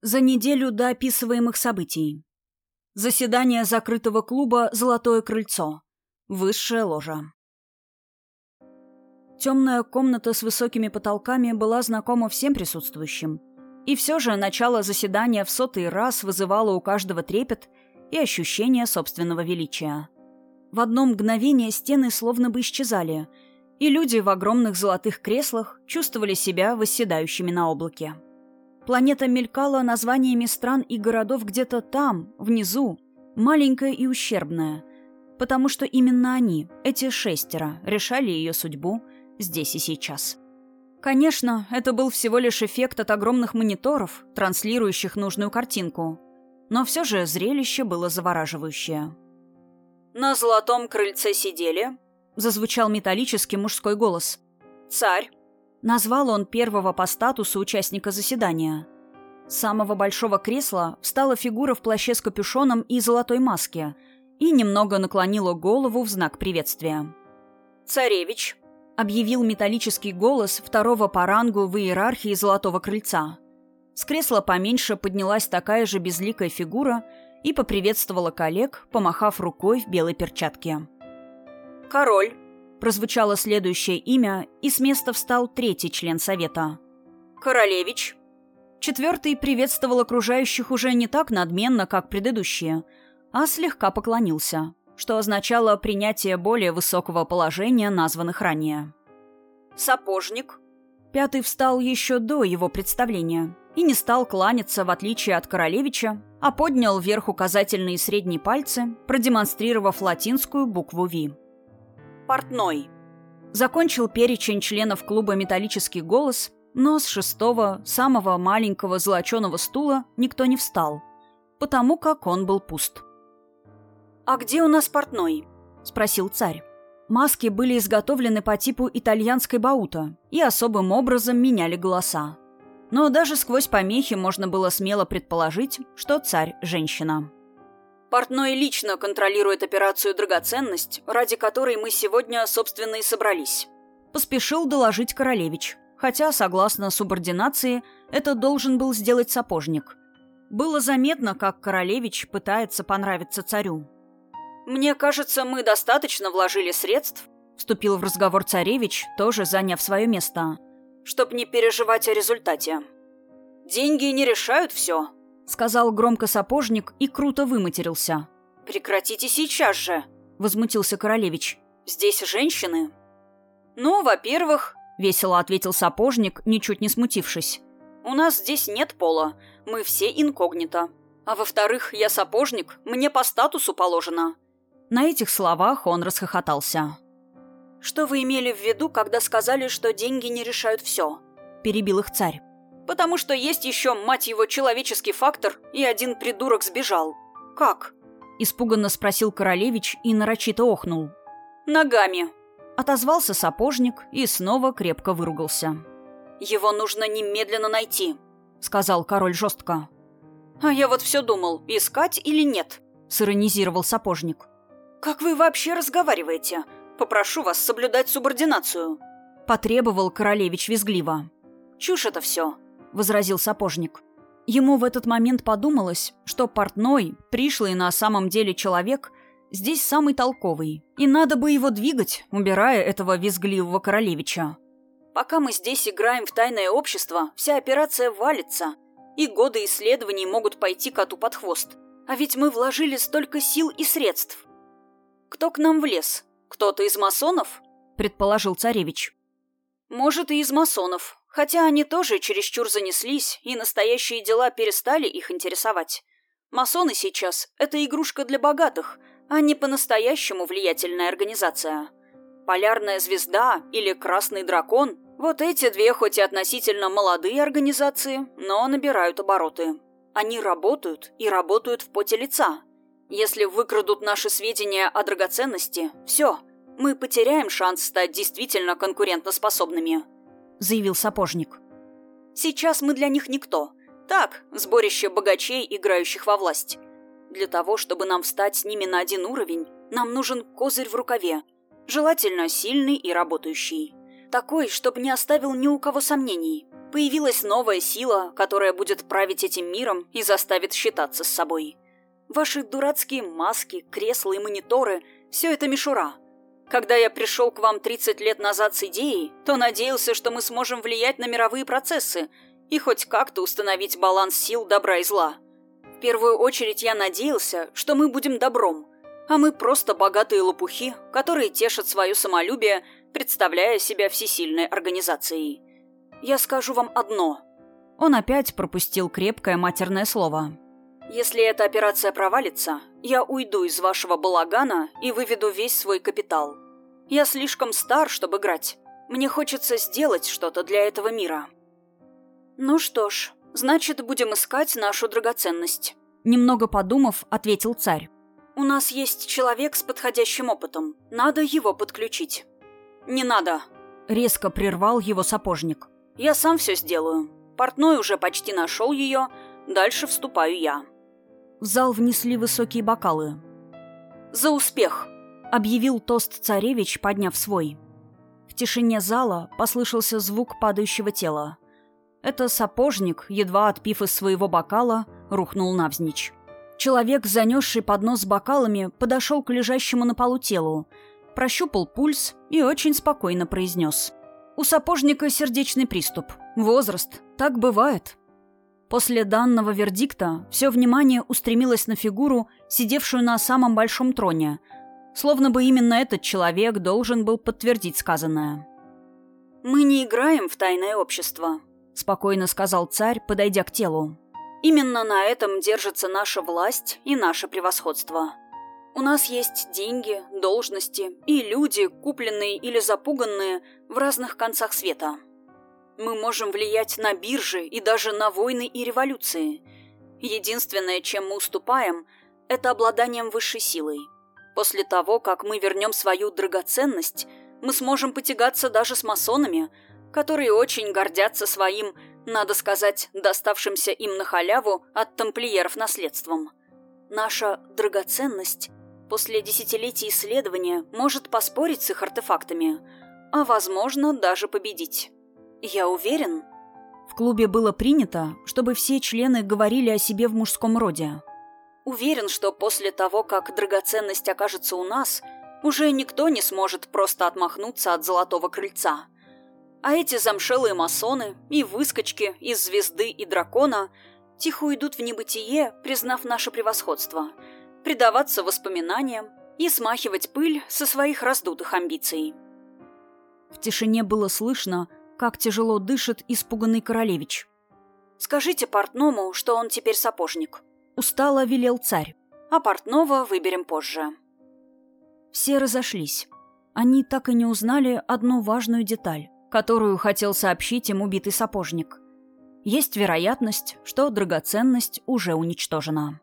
За неделю до описываемых событий. Заседание закрытого клуба «Золотое крыльцо». Высшая ложа. Темная комната с высокими потолками была знакома всем присутствующим. И все же начало заседания в сотый раз вызывало у каждого трепет и ощущение собственного величия. В одно мгновение стены словно бы исчезали, и люди в огромных золотых креслах чувствовали себя восседающими на облаке. Планета мелькала названиями стран и городов где-то там, внизу, маленькая и ущербная, потому что именно они, эти шестеро, решали ее судьбу здесь и сейчас. Конечно, это был всего лишь эффект от огромных мониторов, транслирующих нужную картинку, но все же зрелище было завораживающее. «На золотом крыльце сидели», — зазвучал металлический мужской голос. «Царь, Назвал он первого по статусу участника заседания. С самого большого кресла встала фигура в плаще с капюшоном и золотой маске и немного наклонила голову в знак приветствия. «Царевич», — объявил металлический голос второго по рангу в иерархии Золотого Крыльца. С кресла поменьше поднялась такая же безликая фигура и поприветствовала коллег, помахав рукой в белой перчатке. «Король», Прозвучало следующее имя, и с места встал третий член совета. «Королевич». Четвертый приветствовал окружающих уже не так надменно, как предыдущие, а слегка поклонился, что означало принятие более высокого положения названных ранее. «Сапожник». Пятый встал еще до его представления и не стал кланяться, в отличие от королевича, а поднял вверх указательные средние пальцы, продемонстрировав латинскую букву «Ви». Портной. Закончил перечень членов клуба «Металлический голос», но с шестого, самого маленького золоченого стула никто не встал, потому как он был пуст. «А где у нас портной?» – спросил царь. Маски были изготовлены по типу итальянской баута и особым образом меняли голоса. Но даже сквозь помехи можно было смело предположить, что царь – женщина. Портной лично контролирует операцию «Драгоценность», ради которой мы сегодня, собственно, и собрались. Поспешил доложить Королевич, хотя, согласно субординации, это должен был сделать сапожник. Было заметно, как Королевич пытается понравиться царю. «Мне кажется, мы достаточно вложили средств», — вступил в разговор царевич, тоже заняв свое место, «чтоб не переживать о результате. Деньги не решают все, сказал громко сапожник и круто выматерился. «Прекратите сейчас же!» — возмутился королевич. «Здесь женщины?» «Ну, во-первых...» — весело ответил сапожник, ничуть не смутившись. «У нас здесь нет пола. Мы все инкогнито. А во-вторых, я сапожник, мне по статусу положено». На этих словах он расхохотался. «Что вы имели в виду, когда сказали, что деньги не решают все?» – перебил их царь. Потому что есть еще, мать его, человеческий фактор, и один придурок сбежал. Как? Испуганно спросил королевич и нарочито охнул. Ногами. Отозвался сапожник и снова крепко выругался. «Его нужно немедленно найти», — сказал король жестко. «А я вот все думал, искать или нет», — сиронизировал сапожник. «Как вы вообще разговариваете? Попрошу вас соблюдать субординацию», — потребовал королевич визгливо. «Чушь это все. — возразил сапожник. Ему в этот момент подумалось, что портной, пришлый на самом деле человек, здесь самый толковый, и надо бы его двигать, убирая этого визгливого королевича. Пока мы здесь играем в тайное общество, вся операция валится, и годы исследований могут пойти коту под хвост. А ведь мы вложили столько сил и средств. Кто к нам влез? Кто-то из масонов? Предположил царевич. Может, и из масонов, Хотя они тоже чересчур занеслись, и настоящие дела перестали их интересовать. Масоны сейчас – это игрушка для богатых, а не по-настоящему влиятельная организация. Полярная звезда или Красный дракон – вот эти две хоть и относительно молодые организации, но набирают обороты. Они работают и работают в поте лица. Если выкрадут наши сведения о драгоценности, все, мы потеряем шанс стать действительно конкурентоспособными – заявил сапожник. «Сейчас мы для них никто. Так, сборище богачей, играющих во власть. Для того, чтобы нам встать с ними на один уровень, нам нужен козырь в рукаве, желательно сильный и работающий. Такой, чтобы не оставил ни у кого сомнений. Появилась новая сила, которая будет править этим миром и заставит считаться с собой. Ваши дурацкие маски, кресла и мониторы – все это мишура. Когда я пришел к вам 30 лет назад с идеей, то надеялся, что мы сможем влиять на мировые процессы и хоть как-то установить баланс сил добра и зла. В первую очередь я надеялся, что мы будем добром, а мы просто богатые лопухи, которые тешат свое самолюбие, представляя себя всесильной организацией. Я скажу вам одно. Он опять пропустил крепкое матерное слово. Если эта операция провалится, я уйду из вашего балагана и выведу весь свой капитал. Я слишком стар, чтобы играть. Мне хочется сделать что-то для этого мира. Ну что ж, значит, будем искать нашу драгоценность. Немного подумав, ответил царь. У нас есть человек с подходящим опытом. Надо его подключить. Не надо. Резко прервал его сапожник. Я сам все сделаю. Портной уже почти нашел ее. Дальше вступаю я. В зал внесли высокие бокалы. «За успех!» — объявил тост царевич, подняв свой. В тишине зала послышался звук падающего тела. Это сапожник, едва отпив из своего бокала, рухнул навзничь. Человек, занесший поднос с бокалами, подошел к лежащему на полу телу, прощупал пульс и очень спокойно произнес. У сапожника сердечный приступ. Возраст. Так бывает. После данного вердикта все внимание устремилось на фигуру, сидевшую на самом большом троне, словно бы именно этот человек должен был подтвердить сказанное. «Мы не играем в тайное общество», — спокойно сказал царь, подойдя к телу. «Именно на этом держится наша власть и наше превосходство». У нас есть деньги, должности и люди, купленные или запуганные в разных концах света. Мы можем влиять на биржи и даже на войны и революции. Единственное, чем мы уступаем, это обладанием высшей силой. После того, как мы вернем свою драгоценность, мы сможем потягаться даже с масонами, которые очень гордятся своим, надо сказать, доставшимся им на халяву от тамплиеров наследством. Наша драгоценность после десятилетий исследования может поспорить с их артефактами, а, возможно, даже победить. Я уверен. В клубе было принято, чтобы все члены говорили о себе в мужском роде. Уверен, что после того, как драгоценность окажется у нас, уже никто не сможет просто отмахнуться от золотого крыльца. А эти замшелые масоны и выскочки из звезды и дракона тихо уйдут в небытие, признав наше превосходство – предаваться воспоминаниям и смахивать пыль со своих раздутых амбиций. В тишине было слышно, как тяжело дышит испуганный королевич. «Скажите портному, что он теперь сапожник», — устало велел царь. «А портного выберем позже». Все разошлись. Они так и не узнали одну важную деталь, которую хотел сообщить им убитый сапожник. Есть вероятность, что драгоценность уже уничтожена.